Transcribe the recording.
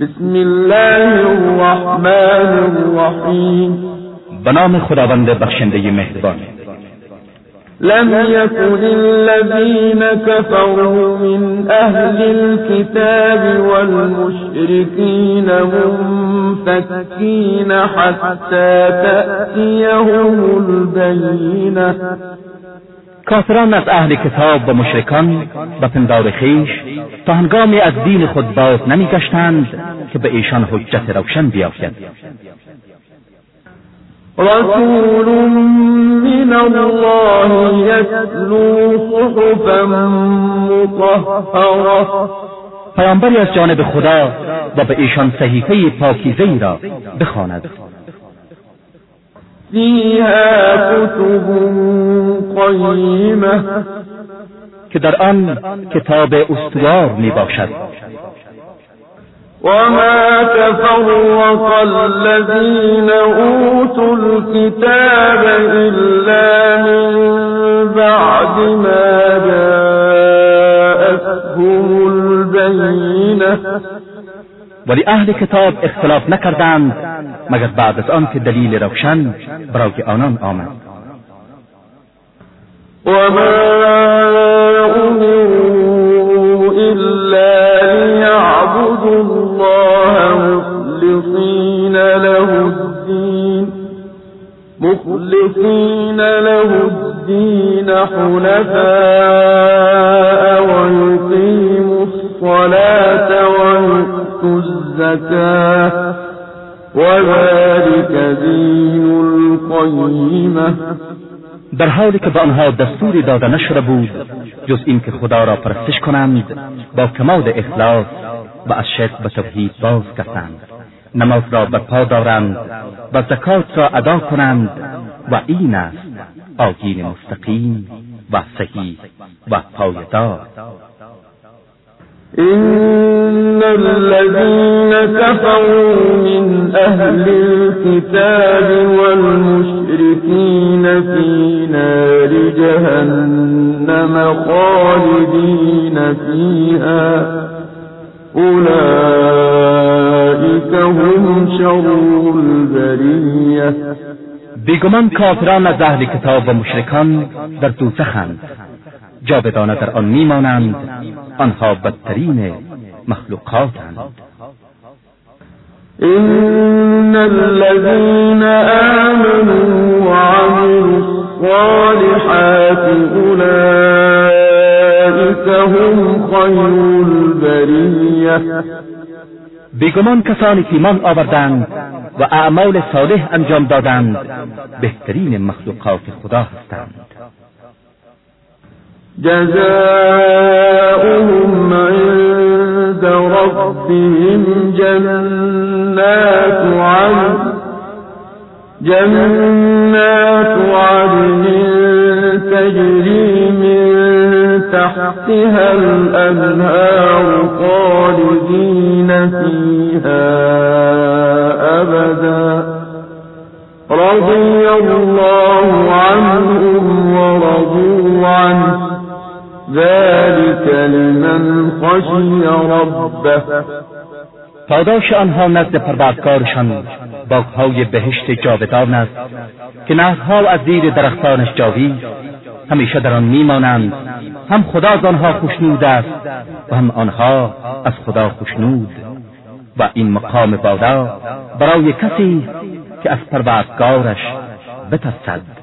بسم الله الرحمن الرحیم به نام خداوند بخشنده مهربان. لم يكن الذين كفروا من أهل الكتاب والمشركين منفكين حتى تأتيهم البينة. کافران از اهل کتاب و مشرکان و پندار خیش تا هنگامی از دین خود باز نمیگشتند که به ایشان حجت روشن بیاید رسول من الله يتلو صحفا مطهرة پیامبری از جانب خدا و به ایشان صحیفه پاکیزه ای را بخواند. فيها كتب قيمة که در آن کتاب استوار می باشد وما تفرق الذين أوتوا الكتاب إلا من بعد ما جاءتهم البينة ولی أهل کتاب اختلاف نکردند مگر بعد از آن که دلیل روشن برای آنان آمد. وما أمروا له الدين. مخلصين له الدين حنفاء ويقيموا الصلاة ويؤتوا الزكاة. وذلك دين القيمة. در حالی که به آنها دستوری داده نشده بود جز اینکه خدا را پرستش کنند با کمال اخلاص و از شرک و توحید باز کردند نماز را برپا دارند و زکات را ادا کنند و این است آیین مستقیم و صحیح و پایدار. إن الذين كفروا من أهل الكتاب والمشركين في نار جهنم خالدين فيها أولئك هم شر البرية. بیگمان کافران از أهل کتاب و مشرکان در دوزخند جاودانه در آن میمانند آنها بدترین مخلوقاتند. إن الذين آمنوا وعملوا الصالحات أولئك هم خير البرية بیگمان کسانی که ایمان آوردند و اعمال صالح انجام دادند بهترین مخلوقات خدا هستند. جزاؤهم عند ربهم جنات عدن. جنات عدن تجري تحتها الأنهار خالدين فيها أبدا. رضي الله عنهم ورضوا عنه. ذلك لمن خشي ربه. پاداش آنها نزد پروردگارشان باغهای بهشت جاودان است که نهرها از زیر درختانش جاوی همیشه در آن میمانند هم خدا از آنها خوشنود است و هم آنها از خدا خوشنود و این مقام بادا برای کسی که از پروردگارش بترسد.